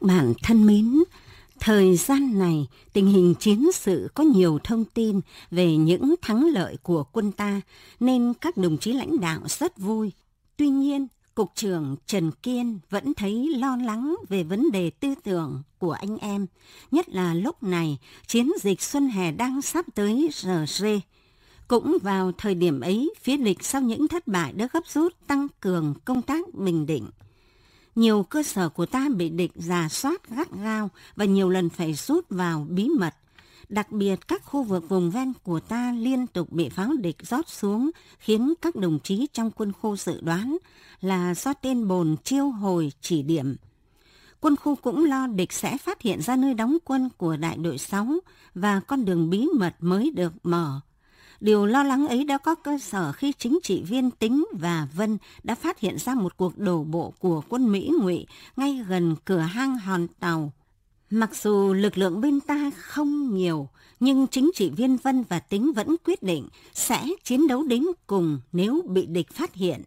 Các bạn thân mến, thời gian này tình hình chiến sự có nhiều thông tin về những thắng lợi của quân ta nên các đồng chí lãnh đạo rất vui. Tuy nhiên, Cục trưởng Trần Kiên vẫn thấy lo lắng về vấn đề tư tưởng của anh em, nhất là lúc này chiến dịch Xuân Hè đang sắp tới RG. Cũng vào thời điểm ấy, phía địch sau những thất bại đã gấp rút tăng cường công tác bình định. Nhiều cơ sở của ta bị địch giả soát gắt gao và nhiều lần phải rút vào bí mật. Đặc biệt các khu vực vùng ven của ta liên tục bị pháo địch rót xuống, khiến các đồng chí trong quân khu dự đoán là do tên bồn chiêu hồi chỉ điểm. Quân khu cũng lo địch sẽ phát hiện ra nơi đóng quân của đại đội 6 và con đường bí mật mới được mở. Điều lo lắng ấy đã có cơ sở khi chính trị viên Tính và Vân đã phát hiện ra một cuộc đổ bộ của quân Mỹ ngụy ngay gần cửa hang hòn tàu. Mặc dù lực lượng bên ta không nhiều, nhưng chính trị viên Vân và Tính vẫn quyết định sẽ chiến đấu đến cùng nếu bị địch phát hiện.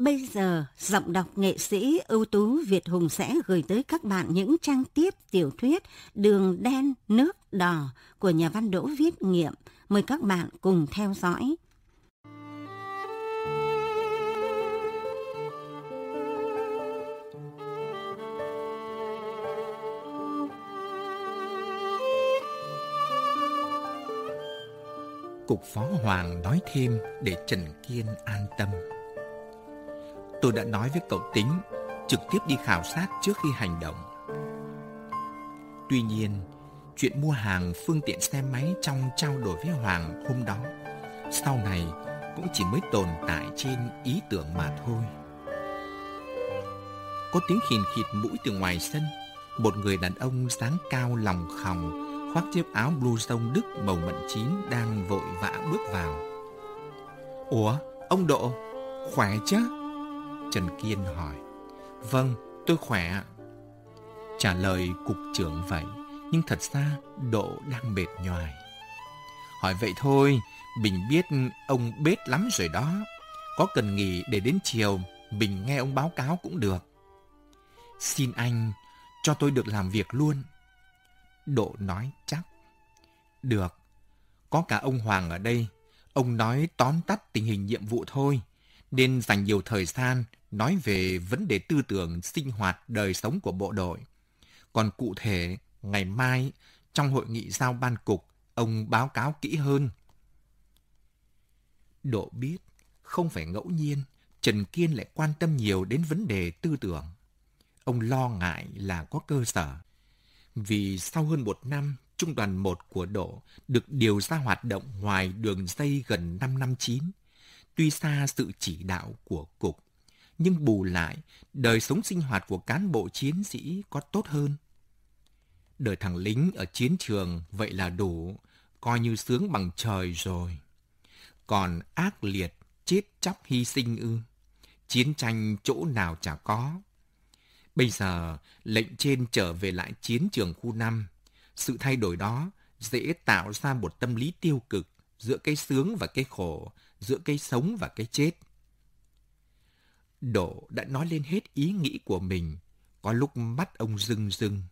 Bây giờ, giọng đọc nghệ sĩ ưu tú Việt Hùng sẽ gửi tới các bạn những trang tiếp tiểu thuyết Đường đen, nước đỏ của nhà văn Đỗ Viết Nghiệm. Mời các bạn cùng theo dõi. Cục Phó Hoàng nói thêm để Trần Kiên an tâm. Tôi đã nói với cậu Tính trực tiếp đi khảo sát trước khi hành động. Tuy nhiên, chuyện mua hàng phương tiện xe máy trong trao đổi với Hoàng hôm đó sau này cũng chỉ mới tồn tại trên ý tưởng mà thôi. Có tiếng khìn khịt mũi từ ngoài sân, một người đàn ông dáng cao lòng khòng, khoác chiếc áo blue sông Đức màu mận chín đang vội vã bước vào. Ủa, ông Độ, khỏe chứ? Trần Kiên hỏi. Vâng, tôi khỏe. Trả lời cục trưởng vậy, nhưng thật ra Độ đang mệt nhoài. Hỏi vậy thôi, Bình biết ông bết lắm rồi đó. Có cần nghỉ để đến chiều, Bình nghe ông báo cáo cũng được. Xin anh, cho tôi được làm việc luôn. Độ nói chắc. Được, có cả ông Hoàng ở đây. Ông nói tóm tắt tình hình nhiệm vụ thôi, nên dành nhiều thời gian nói về vấn đề tư tưởng, sinh hoạt, đời sống của bộ đội. Còn cụ thể, ngày mai, trong hội nghị giao ban cục, ông báo cáo kỹ hơn. Độ biết, không phải ngẫu nhiên, Trần Kiên lại quan tâm nhiều đến vấn đề tư tưởng. Ông lo ngại là có cơ sở. Vì sau hơn một năm, Trung đoàn 1 của Độ được điều ra hoạt động ngoài đường dây gần 5 năm chín, tuy xa sự chỉ đạo của Cục nhưng bù lại, đời sống sinh hoạt của cán bộ chiến sĩ có tốt hơn. Đời thằng lính ở chiến trường vậy là đủ, coi như sướng bằng trời rồi. Còn ác liệt, chết chóc hy sinh ư. Chiến tranh chỗ nào chả có. Bây giờ, lệnh trên trở về lại chiến trường khu 5. Sự thay đổi đó dễ tạo ra một tâm lý tiêu cực giữa cái sướng và cái khổ, giữa cái sống và cái chết. Độ đã nói lên hết ý nghĩ của mình. Có lúc mắt ông rưng rưng.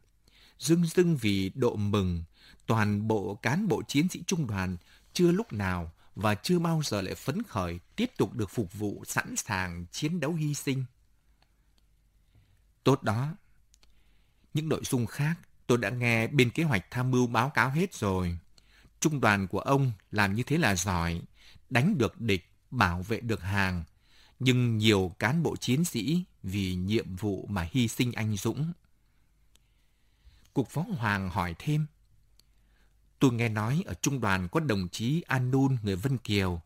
Rưng rưng vì độ mừng, toàn bộ cán bộ chiến sĩ trung đoàn chưa lúc nào và chưa bao giờ lại phấn khởi tiếp tục được phục vụ sẵn sàng chiến đấu hy sinh. Tốt đó. Những nội dung khác tôi đã nghe bên kế hoạch tham mưu báo cáo hết rồi. Trung đoàn của ông làm như thế là giỏi, đánh được địch, bảo vệ được hàng, nhưng nhiều cán bộ chiến sĩ vì nhiệm vụ mà hy sinh anh dũng. Cục Phó Hoàng hỏi thêm. Tôi nghe nói ở trung đoàn có đồng chí An người Vân Kiều,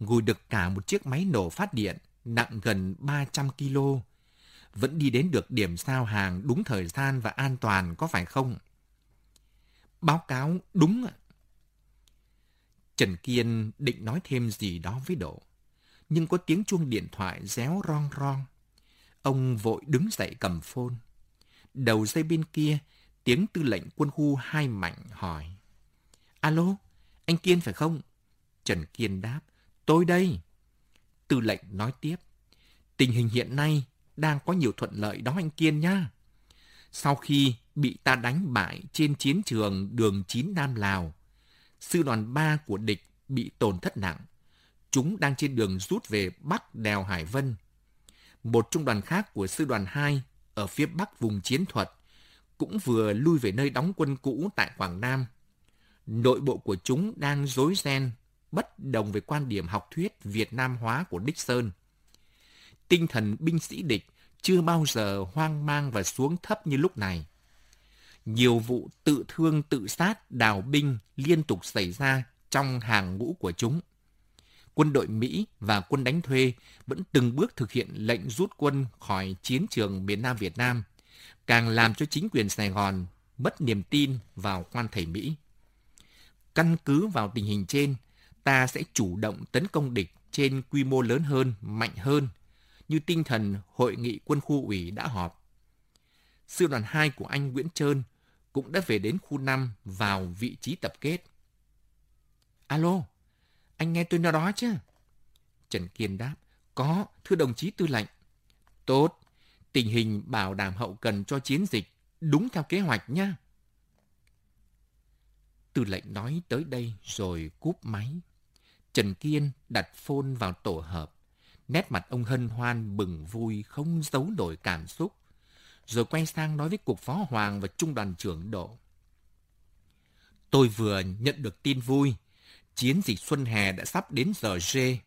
ngồi được cả một chiếc máy nổ phát điện nặng gần 300 kg. Vẫn đi đến được điểm sao hàng đúng thời gian và an toàn có phải không? Báo cáo đúng ạ. Trần Kiên định nói thêm gì đó với Độ nhưng có tiếng chuông điện thoại réo ron ron. Ông vội đứng dậy cầm phone. Đầu dây bên kia, tiếng tư lệnh quân khu hai mạnh hỏi. Alo, anh Kiên phải không? Trần Kiên đáp, tôi đây. Tư lệnh nói tiếp, tình hình hiện nay đang có nhiều thuận lợi đó anh Kiên nhá. Sau khi bị ta đánh bại trên chiến trường đường 9 Nam Lào, sư đoàn 3 của địch bị tổn thất nặng. Chúng đang trên đường rút về Bắc đèo Hải Vân. Một trung đoàn khác của sư đoàn 2 ở phía Bắc vùng chiến thuật cũng vừa lui về nơi đóng quân cũ tại Quảng Nam. Nội bộ của chúng đang rối ren, bất đồng về quan điểm học thuyết Việt Nam hóa của Nixon. Tinh thần binh sĩ địch chưa bao giờ hoang mang và xuống thấp như lúc này. Nhiều vụ tự thương tự sát đào binh liên tục xảy ra trong hàng ngũ của chúng. Quân đội Mỹ và quân đánh thuê vẫn từng bước thực hiện lệnh rút quân khỏi chiến trường miền Nam Việt Nam, càng làm cho chính quyền Sài Gòn mất niềm tin vào quan thầy Mỹ. Căn cứ vào tình hình trên, ta sẽ chủ động tấn công địch trên quy mô lớn hơn, mạnh hơn, như tinh thần hội nghị quân khu ủy đã họp. Sư đoàn 2 của anh Nguyễn Trơn cũng đã về đến khu 5 vào vị trí tập kết. Alo, anh nghe tôi nói đó chứ? Trần Kiên đáp, có, thưa đồng chí tư lệnh. Tốt, tình hình bảo đảm hậu cần cho chiến dịch đúng theo kế hoạch nha. Tư lệnh nói tới đây rồi cúp máy. Trần Kiên đặt phôn vào tổ hợp. Nét mặt ông hân hoan bừng vui không giấu nổi cảm xúc. Rồi quay sang nói với cuộc Phó Hoàng và Trung đoàn trưởng Độ. Tôi vừa nhận được tin vui. Chiến dịch Xuân Hè đã sắp đến giờ rê.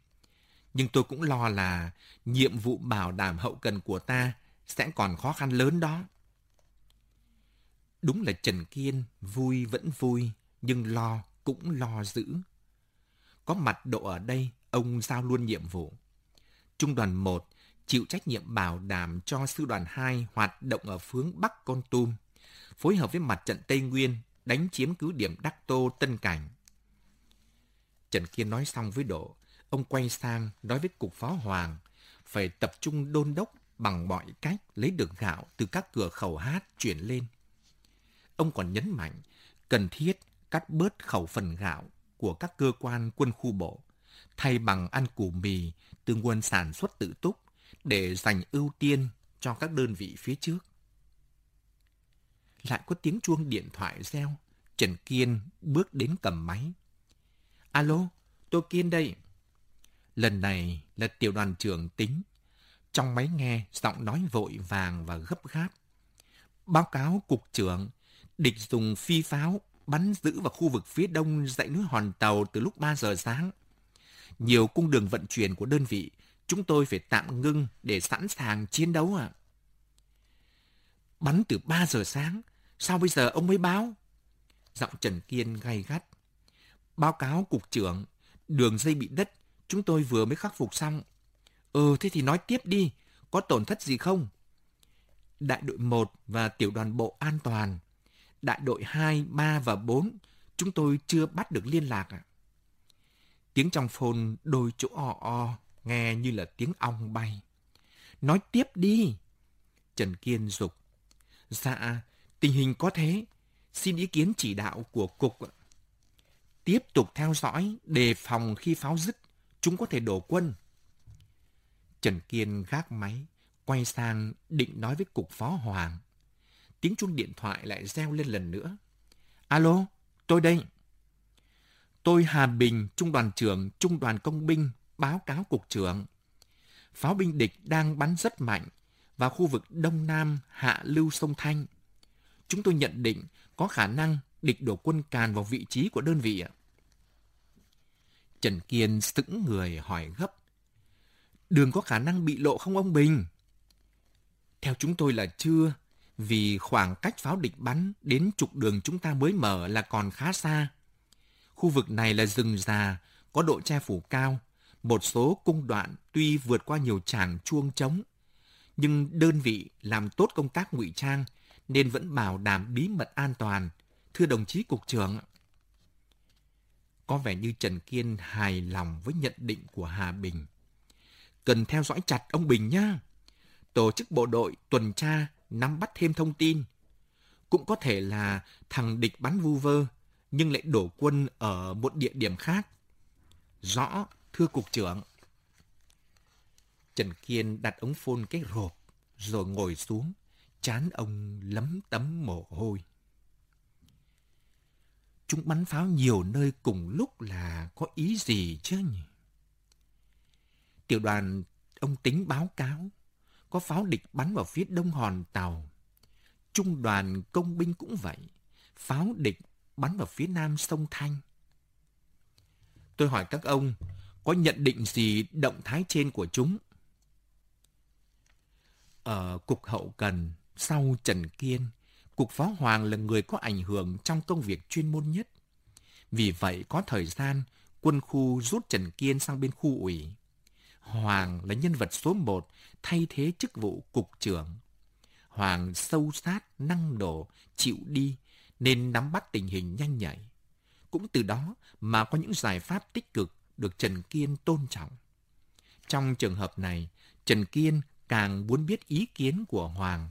Nhưng tôi cũng lo là nhiệm vụ bảo đảm hậu cần của ta sẽ còn khó khăn lớn đó. Đúng là Trần Kiên vui vẫn vui, nhưng lo cũng lo dữ. Có mặt độ ở đây, ông giao luôn nhiệm vụ. Trung đoàn 1 chịu trách nhiệm bảo đảm cho sư đoàn 2 hoạt động ở phương Bắc Con Tum, phối hợp với mặt trận Tây Nguyên đánh chiếm cứ điểm Đắc Tô Tân Cảnh. Trần Kiên nói xong với Độ, ông quay sang nói với Cục Phó Hoàng phải tập trung đôn đốc bằng mọi cách lấy được gạo từ các cửa khẩu hát chuyển lên. Ông còn nhấn mạnh cần thiết cắt bớt khẩu phần gạo của các cơ quan quân khu bộ, thay bằng ăn củ mì từ nguồn sản xuất tự túc để dành ưu tiên cho các đơn vị phía trước. Lại có tiếng chuông điện thoại reo, Trần Kiên bước đến cầm máy. Alo, tôi Kiên đây. Lần này là tiểu đoàn trưởng tính. Trong máy nghe giọng nói vội vàng và gấp gáp. Báo cáo cục trưởng, địch dùng phi pháo bắn giữ vào khu vực phía đông dãy núi Hòn Tàu từ lúc 3 giờ sáng. Nhiều cung đường vận chuyển của đơn vị chúng tôi phải tạm ngưng để sẵn sàng chiến đấu ạ. À. Bắn từ 3 giờ sáng, sao bây giờ ông mới báo? Giọng Trần Kiên gay gắt. Báo cáo cục trưởng, đường dây bị đất, chúng tôi vừa mới khắc phục xong. Ừ, thế thì nói tiếp đi, có tổn thất gì không? Đại đội 1 và tiểu đoàn bộ an toàn. Đại đội 2, 3 và 4, chúng tôi chưa bắt được liên lạc ạ. À. Tiếng trong phone đôi chỗ o o, nghe như là tiếng ong bay. Nói tiếp đi. Trần Kiên dục. Dạ, tình hình có thế. Xin ý kiến chỉ đạo của cục. Tiếp tục theo dõi, đề phòng khi pháo dứt, chúng có thể đổ quân. Trần Kiên gác máy, quay sang định nói với cục phó Hoàng. Tiếng chuông điện thoại lại reo lên lần nữa. Alo, tôi đây. Tôi Hà Bình, Trung đoàn trưởng Trung đoàn Công binh, báo cáo cục trưởng. Pháo binh địch đang bắn rất mạnh vào khu vực đông nam hạ lưu sông Thanh. Chúng tôi nhận định có khả năng địch đổ quân càn vào vị trí của đơn vị. Trần Kiên sững người hỏi gấp. Đường có khả năng bị lộ không ông Bình? Theo chúng tôi là chưa, vì khoảng cách pháo địch bắn đến trục đường chúng ta mới mở là còn khá xa. Khu vực này là rừng già, có độ che phủ cao, một số cung đoạn tuy vượt qua nhiều tràng chuông trống, nhưng đơn vị làm tốt công tác ngụy trang nên vẫn bảo đảm bí mật an toàn. Thưa đồng chí cục trưởng, có vẻ như Trần Kiên hài lòng với nhận định của Hà Bình. Cần theo dõi chặt ông Bình nhá. Tổ chức bộ đội tuần tra nắm bắt thêm thông tin. Cũng có thể là thằng địch bắn vu vơ, nhưng lại đổ quân ở một địa điểm khác. Rõ, thưa cục trưởng. Trần Kiên đặt ống phôn cái rộp, rồi ngồi xuống, chán ông lấm tấm mồ hôi. Chúng bắn pháo nhiều nơi cùng lúc là có ý gì chứ nhỉ? Tiểu đoàn ông tính báo cáo, có pháo địch bắn vào phía đông hòn tàu. Trung đoàn công binh cũng vậy, pháo địch bắn vào phía nam sông Thanh. Tôi hỏi các ông, có nhận định gì động thái trên của chúng? Ở Cục Hậu Cần, sau Trần Kiên, Cục Phó Hoàng là người có ảnh hưởng trong công việc chuyên môn nhất. Vì vậy, có thời gian, quân khu rút Trần Kiên sang bên khu ủy. Hoàng là nhân vật số một thay thế chức vụ cục trưởng. Hoàng sâu sát, năng nổ, chịu đi, nên nắm bắt tình hình nhanh nhạy. Cũng từ đó mà có những giải pháp tích cực được Trần Kiên tôn trọng. Trong trường hợp này, Trần Kiên càng muốn biết ý kiến của Hoàng.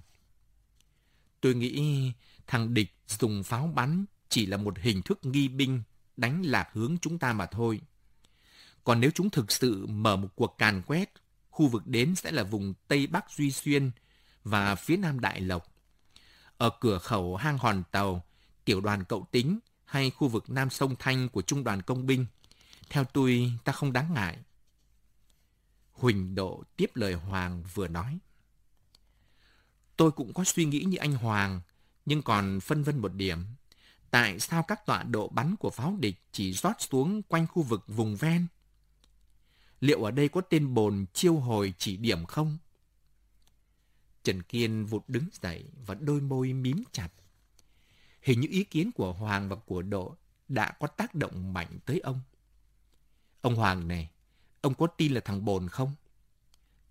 Tôi nghĩ thằng địch dùng pháo bắn chỉ là một hình thức nghi binh đánh lạc hướng chúng ta mà thôi. Còn nếu chúng thực sự mở một cuộc càn quét, khu vực đến sẽ là vùng Tây Bắc Duy Xuyên và phía Nam Đại Lộc. Ở cửa khẩu hang hòn tàu, tiểu đoàn cậu tính hay khu vực Nam Sông Thanh của Trung đoàn Công binh, theo tôi ta không đáng ngại. Huỳnh Độ tiếp lời Hoàng vừa nói. Tôi cũng có suy nghĩ như anh Hoàng, nhưng còn phân vân một điểm. Tại sao các tọa độ bắn của pháo địch chỉ rót xuống quanh khu vực vùng ven? Liệu ở đây có tên bồn chiêu hồi chỉ điểm không? Trần Kiên vụt đứng dậy và đôi môi mím chặt. Hình như ý kiến của Hoàng và của Độ đã có tác động mạnh tới ông. Ông Hoàng này, ông có tin là thằng bồn không?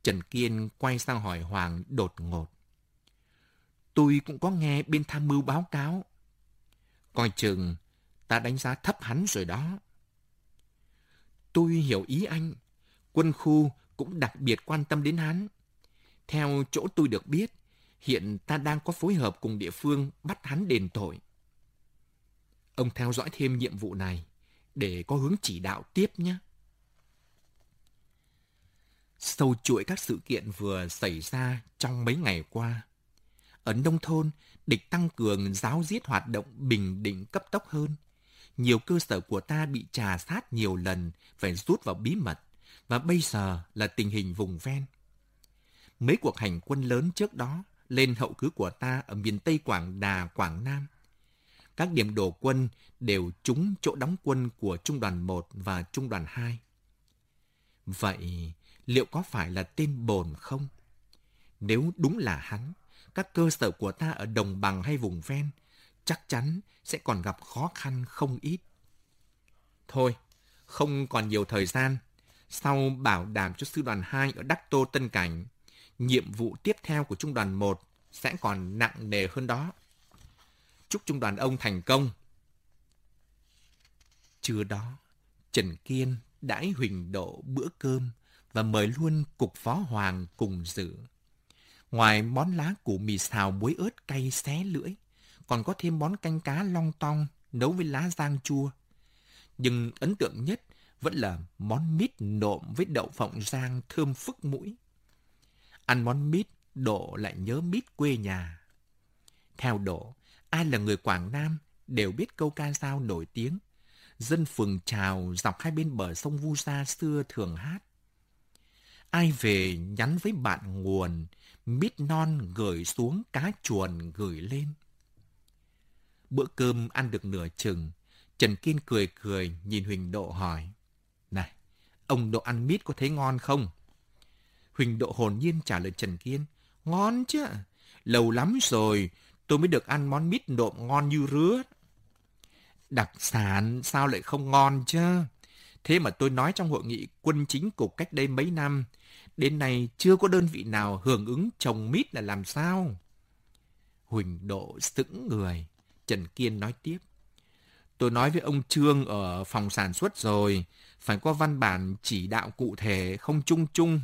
Trần Kiên quay sang hỏi Hoàng đột ngột. Tôi cũng có nghe bên tham mưu báo cáo. Coi chừng, ta đánh giá thấp hắn rồi đó. Tôi hiểu ý anh. Quân khu cũng đặc biệt quan tâm đến hắn. Theo chỗ tôi được biết, hiện ta đang có phối hợp cùng địa phương bắt hắn đền tội. Ông theo dõi thêm nhiệm vụ này để có hướng chỉ đạo tiếp nhé. Sâu chuỗi các sự kiện vừa xảy ra trong mấy ngày qua. Ở nông thôn, địch tăng cường giáo giết hoạt động bình định cấp tốc hơn. Nhiều cơ sở của ta bị trà sát nhiều lần, phải rút vào bí mật, và bây giờ là tình hình vùng ven. Mấy cuộc hành quân lớn trước đó lên hậu cứ của ta ở miền Tây Quảng Đà, Quảng Nam. Các điểm đổ quân đều trúng chỗ đóng quân của Trung đoàn 1 và Trung đoàn 2. Vậy, liệu có phải là tên bồn không? Nếu đúng là hắn, các cơ sở của ta ở đồng bằng hay vùng ven chắc chắn sẽ còn gặp khó khăn không ít. Thôi, không còn nhiều thời gian. Sau bảo đảm cho sư đoàn 2 ở Đắc Tô Tân Cảnh, nhiệm vụ tiếp theo của trung đoàn 1 sẽ còn nặng nề hơn đó. Chúc trung đoàn ông thành công. Trưa đó, Trần Kiên đãi Huỳnh Độ bữa cơm và mời luôn cục phó hoàng cùng dự. Ngoài món lá củ mì xào muối ớt cay xé lưỡi, còn có thêm món canh cá long tong nấu với lá giang chua. Nhưng ấn tượng nhất vẫn là món mít nộm với đậu phộng rang thơm phức mũi. Ăn món mít, Độ lại nhớ mít quê nhà. Theo Độ, ai là người Quảng Nam đều biết câu ca dao nổi tiếng. Dân phường trào dọc hai bên bờ sông Vu Gia xưa thường hát. Ai về nhắn với bạn nguồn, mít non gửi xuống cá chuồn gửi lên. Bữa cơm ăn được nửa chừng, Trần Kiên cười cười nhìn Huỳnh Độ hỏi. Này, ông Độ ăn mít có thấy ngon không? Huỳnh Độ hồn nhiên trả lời Trần Kiên. Ngon chứ, lâu lắm rồi tôi mới được ăn món mít nộm ngon như rứa. Đặc sản sao lại không ngon chứ? Thế mà tôi nói trong hội nghị quân chính cục cách đây mấy năm, đến nay chưa có đơn vị nào hưởng ứng trồng mít là làm sao? Huỳnh Độ sững người, Trần Kiên nói tiếp. Tôi nói với ông Trương ở phòng sản xuất rồi, phải có văn bản chỉ đạo cụ thể, không chung chung,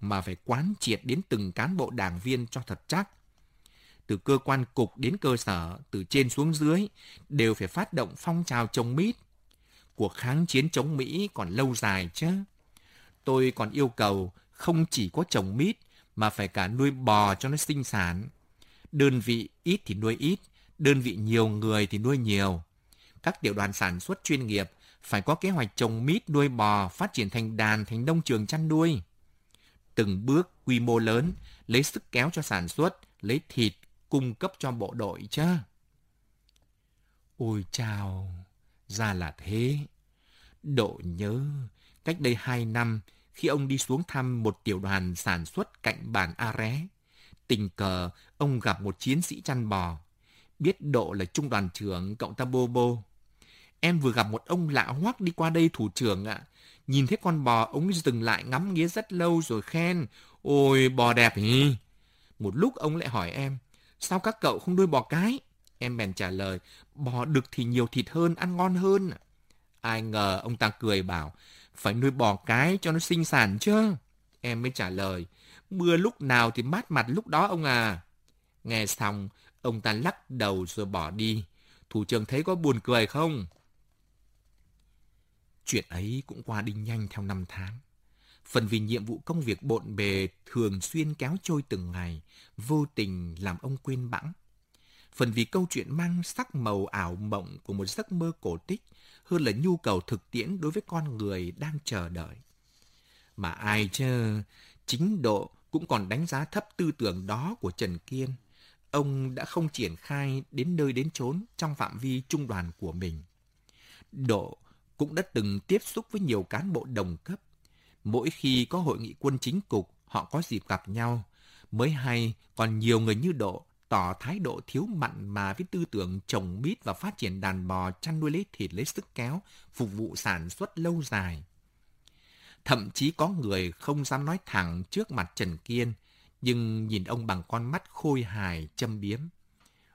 mà phải quán triệt đến từng cán bộ đảng viên cho thật chắc. Từ cơ quan cục đến cơ sở, từ trên xuống dưới, đều phải phát động phong trào chống mít. Cuộc kháng chiến chống Mỹ còn lâu dài chứ. Tôi còn yêu cầu không chỉ có trồng mít, mà phải cả nuôi bò cho nó sinh sản. Đơn vị ít thì nuôi ít, đơn vị nhiều người thì nuôi nhiều. Các tiểu đoàn sản xuất chuyên nghiệp phải có kế hoạch trồng mít nuôi bò, phát triển thành đàn, thành nông trường chăn nuôi. Từng bước quy mô lớn, lấy sức kéo cho sản xuất, lấy thịt cung cấp cho bộ đội chứ. Ôi chào, ra là thế. Độ nhớ, cách đây hai năm, khi ông đi xuống thăm một tiểu đoàn sản xuất cạnh bản A Ré, tình cờ ông gặp một chiến sĩ chăn bò. Biết Độ là trung đoàn trưởng cậu ta Bô Bô. Em vừa gặp một ông lạ hoắc đi qua đây thủ trưởng ạ. Nhìn thấy con bò, ông dừng lại ngắm nghía rất lâu rồi khen. Ôi, bò đẹp hì. Một lúc ông lại hỏi em, sao các cậu không nuôi bò cái? Em bèn trả lời, bò đực thì nhiều thịt hơn, ăn ngon hơn. Ai ngờ ông ta cười bảo, phải nuôi bò cái cho nó sinh sản chứ. Em mới trả lời, mưa lúc nào thì mát mặt lúc đó ông à. Nghe xong, ông ta lắc đầu rồi bỏ đi. Thủ trưởng thấy có buồn cười không? Chuyện ấy cũng qua đi nhanh theo năm tháng. Phần vì nhiệm vụ công việc bộn bề thường xuyên kéo trôi từng ngày, vô tình làm ông quên bẵng. Phần vì câu chuyện mang sắc màu ảo mộng của một giấc mơ cổ tích hơn là nhu cầu thực tiễn đối với con người đang chờ đợi. Mà ai chứ, chính độ cũng còn đánh giá thấp tư tưởng đó của Trần Kiên. Ông đã không triển khai đến nơi đến chốn trong phạm vi trung đoàn của mình. Độ cũng đã từng tiếp xúc với nhiều cán bộ đồng cấp. Mỗi khi có hội nghị quân chính cục, họ có dịp gặp nhau. Mới hay còn nhiều người như Độ tỏ thái độ thiếu mặn mà với tư tưởng trồng mít và phát triển đàn bò chăn nuôi lấy thịt lấy sức kéo, phục vụ sản xuất lâu dài. Thậm chí có người không dám nói thẳng trước mặt Trần Kiên, nhưng nhìn ông bằng con mắt khôi hài châm biếm.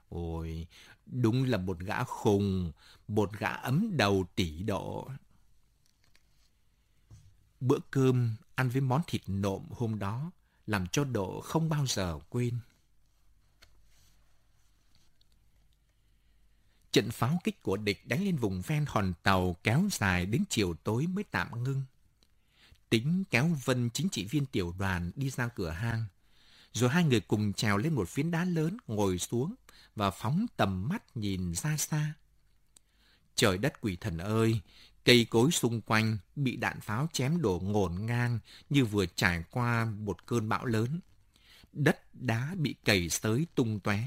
Ôi, đúng là một gã khùng, một gã ấm đầu tỷ độ. Bữa cơm ăn với món thịt nộm hôm đó làm cho Độ không bao giờ quên. Trận pháo kích của địch đánh lên vùng ven hòn tàu kéo dài đến chiều tối mới tạm ngưng. Tính kéo Vân chính trị viên tiểu đoàn đi ra cửa hang. Rồi hai người cùng trèo lên một phiến đá lớn, ngồi xuống và phóng tầm mắt nhìn ra xa. Trời đất quỷ thần ơi, cây cối xung quanh bị đạn pháo chém đổ ngổn ngang như vừa trải qua một cơn bão lớn. Đất đá bị cầy sới tung tóe,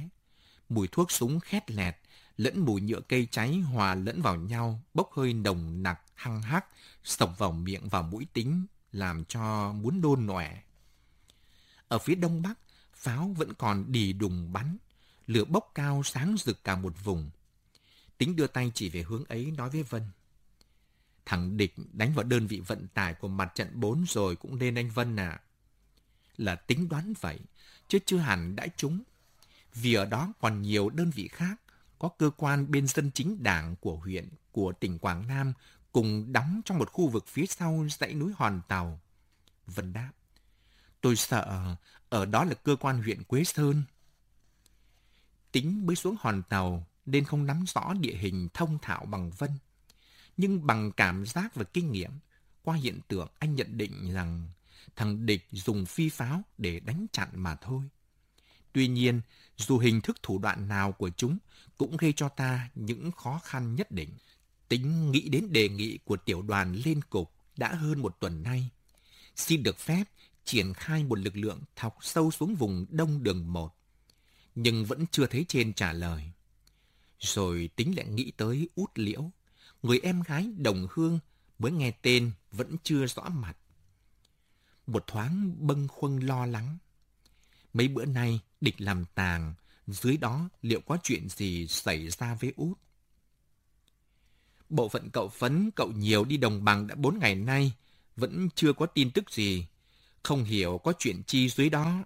mùi thuốc súng khét lẹt lẫn mùi nhựa cây cháy hòa lẫn vào nhau, bốc hơi nồng nặc, hăng hắc, sộc vào miệng và mũi tính, làm cho muốn đôn nọe. Ở phía đông bắc, pháo vẫn còn đì đùng bắn, lửa bốc cao sáng rực cả một vùng. Tính đưa tay chỉ về hướng ấy nói với Vân. Thằng địch đánh vào đơn vị vận tải của mặt trận 4 rồi cũng nên anh Vân à. Là tính đoán vậy, chứ chưa hẳn đã trúng. Vì ở đó còn nhiều đơn vị khác có cơ quan bên dân chính đảng của huyện, của tỉnh Quảng Nam cùng đóng trong một khu vực phía sau dãy núi Hòn Tàu. Vân đáp, tôi sợ ở đó là cơ quan huyện Quế Sơn. Tính mới xuống Hòn Tàu nên không nắm rõ địa hình thông thạo bằng Vân. Nhưng bằng cảm giác và kinh nghiệm, qua hiện tượng anh nhận định rằng thằng địch dùng phi pháo để đánh chặn mà thôi. Tuy nhiên, dù hình thức thủ đoạn nào của chúng cũng gây cho ta những khó khăn nhất định. Tính nghĩ đến đề nghị của tiểu đoàn lên cục đã hơn một tuần nay. Xin được phép triển khai một lực lượng thọc sâu xuống vùng đông đường 1. Nhưng vẫn chưa thấy trên trả lời. Rồi tính lại nghĩ tới út liễu, người em gái đồng hương mới nghe tên vẫn chưa rõ mặt. Một thoáng bâng khuâng lo lắng. Mấy bữa nay địch làm tàng, dưới đó liệu có chuyện gì xảy ra với út? Bộ phận cậu Phấn, cậu nhiều đi đồng bằng đã bốn ngày nay, vẫn chưa có tin tức gì. Không hiểu có chuyện chi dưới đó.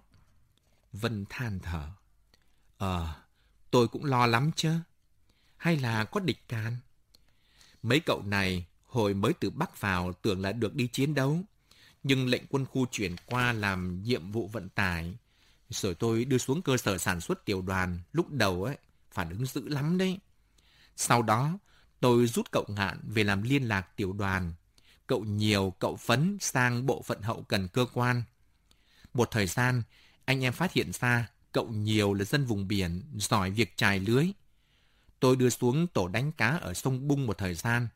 Vân than thở. Ờ, tôi cũng lo lắm chứ. Hay là có địch can? Mấy cậu này hồi mới từ Bắc vào tưởng là được đi chiến đấu. Nhưng lệnh quân khu chuyển qua làm nhiệm vụ vận tải rồi tôi đưa xuống cơ sở sản xuất tiểu đoàn, lúc đầu ấy, phản ứng dữ lắm đấy. Sau đó, tôi rút cậu ngạn về làm liên lạc tiểu đoàn. Cậu nhiều, cậu phấn sang bộ phận hậu cần cơ quan. Một thời gian, anh em phát hiện ra cậu nhiều là dân vùng biển, giỏi việc trài lưới. Tôi đưa xuống tổ đánh cá ở sông Bung một thời gian.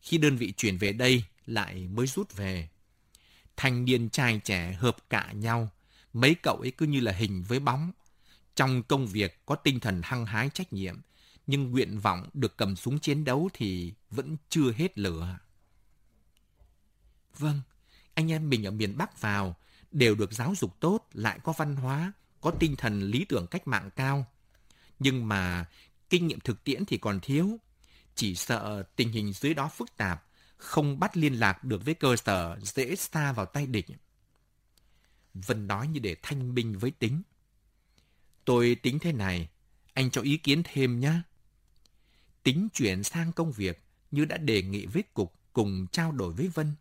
Khi đơn vị chuyển về đây, lại mới rút về. Thanh niên trai trẻ hợp cả nhau. Mấy cậu ấy cứ như là hình với bóng. Trong công việc có tinh thần hăng hái trách nhiệm, nhưng nguyện vọng được cầm súng chiến đấu thì vẫn chưa hết lửa. Vâng, anh em mình ở miền Bắc vào đều được giáo dục tốt, lại có văn hóa, có tinh thần lý tưởng cách mạng cao. Nhưng mà kinh nghiệm thực tiễn thì còn thiếu. Chỉ sợ tình hình dưới đó phức tạp, không bắt liên lạc được với cơ sở dễ xa vào tay địch. Vân nói như để thanh minh với tính. Tôi tính thế này, anh cho ý kiến thêm nhé. Tính chuyển sang công việc như đã đề nghị với cục cùng trao đổi với Vân.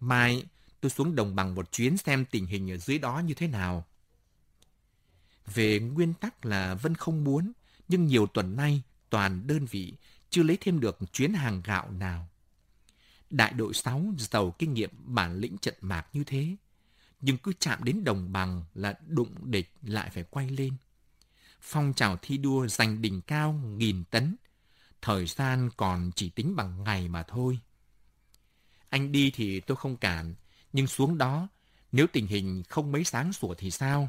Mai tôi xuống đồng bằng một chuyến xem tình hình ở dưới đó như thế nào. Về nguyên tắc là Vân không muốn, nhưng nhiều tuần nay toàn đơn vị chưa lấy thêm được chuyến hàng gạo nào. Đại đội 6 giàu kinh nghiệm bản lĩnh trận mạc như thế, nhưng cứ chạm đến đồng bằng là đụng địch lại phải quay lên. Phong trào thi đua giành đỉnh cao nghìn tấn, thời gian còn chỉ tính bằng ngày mà thôi. Anh đi thì tôi không cản, nhưng xuống đó, nếu tình hình không mấy sáng sủa thì sao?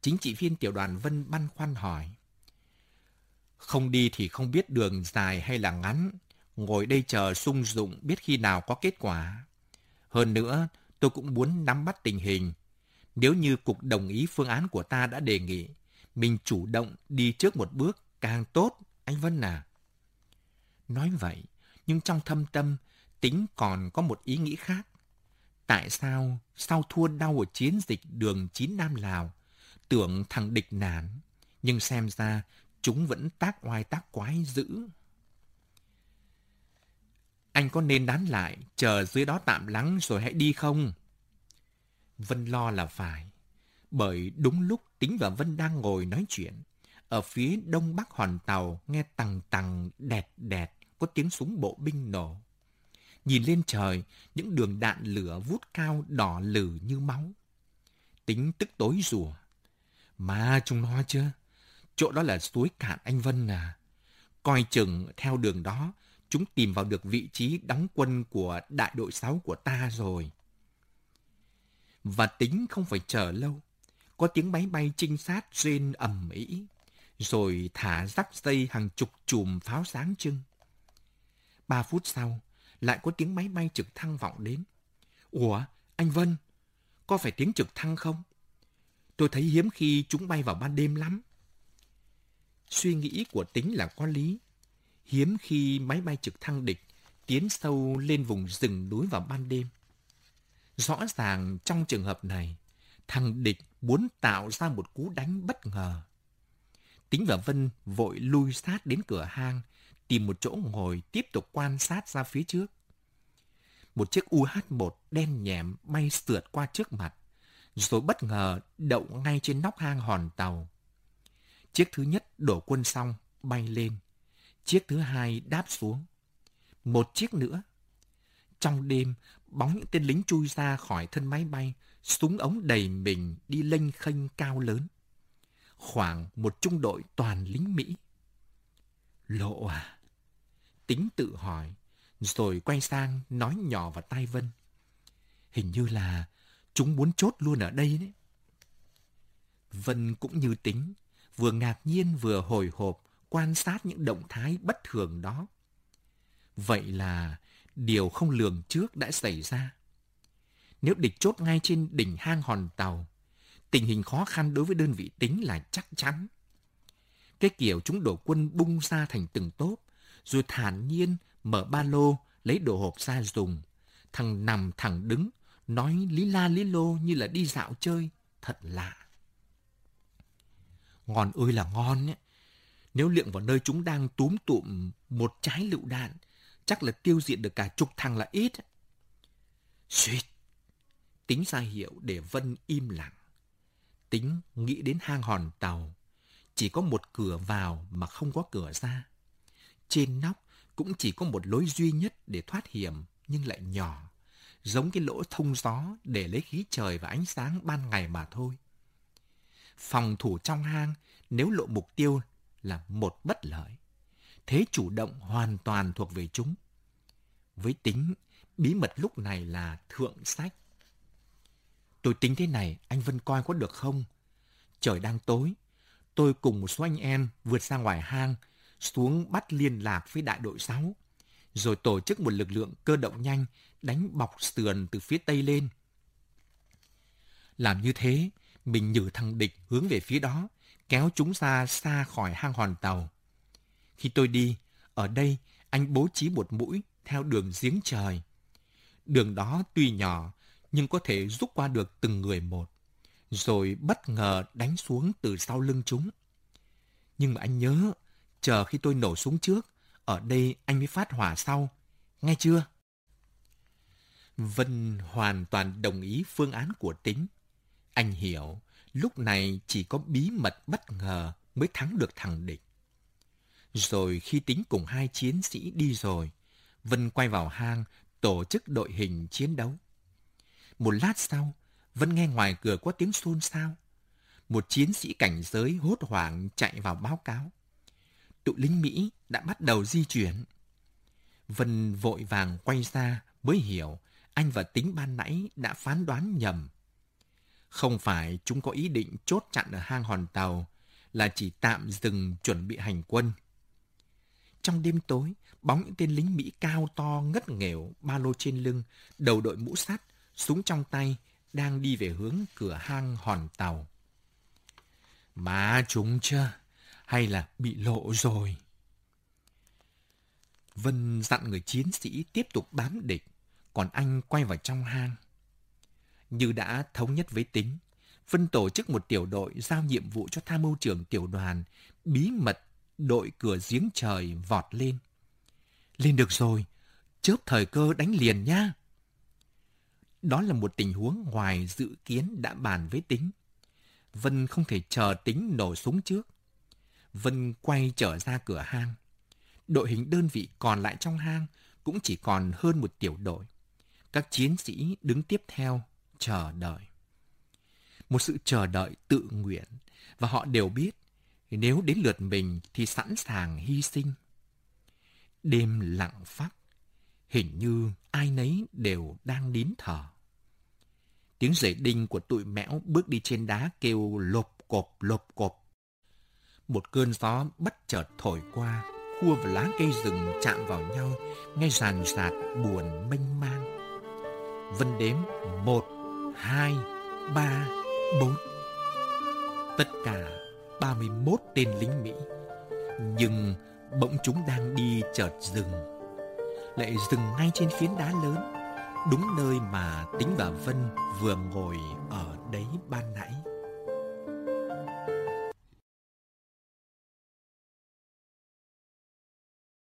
Chính trị viên tiểu đoàn Vân băn khoăn hỏi. Không đi thì không biết đường dài hay là ngắn, ngồi đây chờ sung dụng biết khi nào có kết quả. Hơn nữa, tôi cũng muốn nắm bắt tình hình. Nếu như cục đồng ý phương án của ta đã đề nghị, mình chủ động đi trước một bước càng tốt, anh Vân à. Nói vậy, nhưng trong thâm tâm, tính còn có một ý nghĩ khác. Tại sao sau thua đau ở chiến dịch đường chín Nam Lào, tưởng thằng địch nản, nhưng xem ra chúng vẫn tác oai tác quái dữ. Anh có nên đán lại, chờ dưới đó tạm lắng rồi hãy đi không? Vân lo là phải, bởi đúng lúc Tính và Vân đang ngồi nói chuyện, ở phía đông bắc hòn tàu nghe tằng tằng đẹt đẹt có tiếng súng bộ binh nổ. Nhìn lên trời, những đường đạn lửa vút cao đỏ lử như máu. Tính tức tối rùa. Mà chúng nó chưa? Chỗ đó là suối cạn anh Vân à. Coi chừng theo đường đó, chúng tìm vào được vị trí đóng quân của đại đội 6 của ta rồi. Và tính không phải chờ lâu. Có tiếng máy bay trinh sát rên ầm ĩ, rồi thả rắc dây hàng chục chùm pháo sáng trưng. Ba phút sau, lại có tiếng máy bay trực thăng vọng đến. Ủa, anh Vân, có phải tiếng trực thăng không? Tôi thấy hiếm khi chúng bay vào ban đêm lắm. Suy nghĩ của tính là có lý. Hiếm khi máy bay trực thăng địch tiến sâu lên vùng rừng núi vào ban đêm. Rõ ràng trong trường hợp này, thằng địch muốn tạo ra một cú đánh bất ngờ. Tính và Vân vội lui sát đến cửa hang, tìm một chỗ ngồi tiếp tục quan sát ra phía trước. Một chiếc UH-1 đen nhẹm bay sượt qua trước mặt, rồi bất ngờ đậu ngay trên nóc hang hòn tàu. Chiếc thứ nhất đổ quân xong, bay lên. Chiếc thứ hai đáp xuống. Một chiếc nữa. Trong đêm, bóng những tên lính chui ra khỏi thân máy bay, súng ống đầy mình đi lênh khênh cao lớn. Khoảng một trung đội toàn lính Mỹ. Lộ à? Tính tự hỏi, rồi quay sang nói nhỏ vào tai Vân. Hình như là chúng muốn chốt luôn ở đây đấy. Vân cũng như tính, vừa ngạc nhiên vừa hồi hộp quan sát những động thái bất thường đó. Vậy là điều không lường trước đã xảy ra. Nếu địch chốt ngay trên đỉnh hang hòn tàu, tình hình khó khăn đối với đơn vị tính là chắc chắn. Cái kiểu chúng đổ quân bung ra thành từng tốp, rồi thản nhiên mở ba lô lấy đồ hộp ra dùng. Thằng nằm thằng đứng, nói lý la lý lô như là đi dạo chơi, thật lạ. Ngon ơi là ngon nhé. Nếu liệng vào nơi chúng đang túm tụm một trái lựu đạn, chắc là tiêu diệt được cả chục thằng là ít. Suýt! Tính ra hiệu để Vân im lặng. Tính nghĩ đến hang hòn tàu. Chỉ có một cửa vào mà không có cửa ra. Trên nóc cũng chỉ có một lối duy nhất để thoát hiểm nhưng lại nhỏ. Giống cái lỗ thông gió để lấy khí trời và ánh sáng ban ngày mà thôi. phòng thủ trong hang nếu lộ mục tiêu là một bất lợi. Thế chủ động hoàn toàn thuộc về chúng. Với tính, bí mật lúc này là thượng sách. Tôi tính thế này, anh Vân coi có được không? Trời đang tối, tôi cùng một số anh em vượt ra ngoài hang, xuống bắt liên lạc với đại đội 6, rồi tổ chức một lực lượng cơ động nhanh đánh bọc sườn từ phía tây lên. Làm như thế, mình nhử thằng địch hướng về phía đó, kéo chúng ra xa khỏi hang hòn tàu. Khi tôi đi, ở đây anh bố trí một mũi theo đường giếng trời. Đường đó tuy nhỏ, nhưng có thể rút qua được từng người một, rồi bất ngờ đánh xuống từ sau lưng chúng. Nhưng mà anh nhớ, chờ khi tôi nổ súng trước, ở đây anh mới phát hỏa sau, nghe chưa? Vân hoàn toàn đồng ý phương án của tính. Anh hiểu, lúc này chỉ có bí mật bất ngờ mới thắng được thằng địch. Rồi khi tính cùng hai chiến sĩ đi rồi, Vân quay vào hang tổ chức đội hình chiến đấu. Một lát sau, Vân nghe ngoài cửa có tiếng xôn xao. Một chiến sĩ cảnh giới hốt hoảng chạy vào báo cáo. Tụi lính Mỹ đã bắt đầu di chuyển. Vân vội vàng quay ra mới hiểu anh và tính ban nãy đã phán đoán nhầm. Không phải chúng có ý định chốt chặn ở hang hòn tàu, là chỉ tạm dừng chuẩn bị hành quân. Trong đêm tối, bóng những tên lính Mỹ cao to ngất nghèo, ba lô trên lưng, đầu đội mũ sắt, súng trong tay, đang đi về hướng cửa hang hòn tàu. má chúng chưa? Hay là bị lộ rồi? Vân dặn người chiến sĩ tiếp tục bám địch, còn anh quay vào trong hang. Như đã thống nhất với tính, Vân tổ chức một tiểu đội giao nhiệm vụ cho tham mưu trưởng tiểu đoàn bí mật đội cửa giếng trời vọt lên. Lên được rồi, chớp thời cơ đánh liền nha. Đó là một tình huống ngoài dự kiến đã bàn với tính. Vân không thể chờ tính nổ súng trước. Vân quay trở ra cửa hang. Đội hình đơn vị còn lại trong hang cũng chỉ còn hơn một tiểu đội. Các chiến sĩ đứng tiếp theo, chờ đợi. Một sự chờ đợi tự nguyện và họ đều biết nếu đến lượt mình thì sẵn sàng hy sinh. Đêm lặng phát, hình như ai nấy đều đang nín thở. Tiếng rể đinh của tụi mẽo bước đi trên đá kêu lộp cộp lộp cộp. Một cơn gió bất chợt thổi qua, khua và lá cây rừng chạm vào nhau, nghe ràn rạt buồn mênh mang. Vân đếm một, hai, ba, bốn. Tất cả 31 tên lính Mỹ. Nhưng bỗng chúng đang đi chợt dừng. Lại dừng ngay trên phiến đá lớn, đúng nơi mà Tính và Vân vừa ngồi ở đấy ban nãy.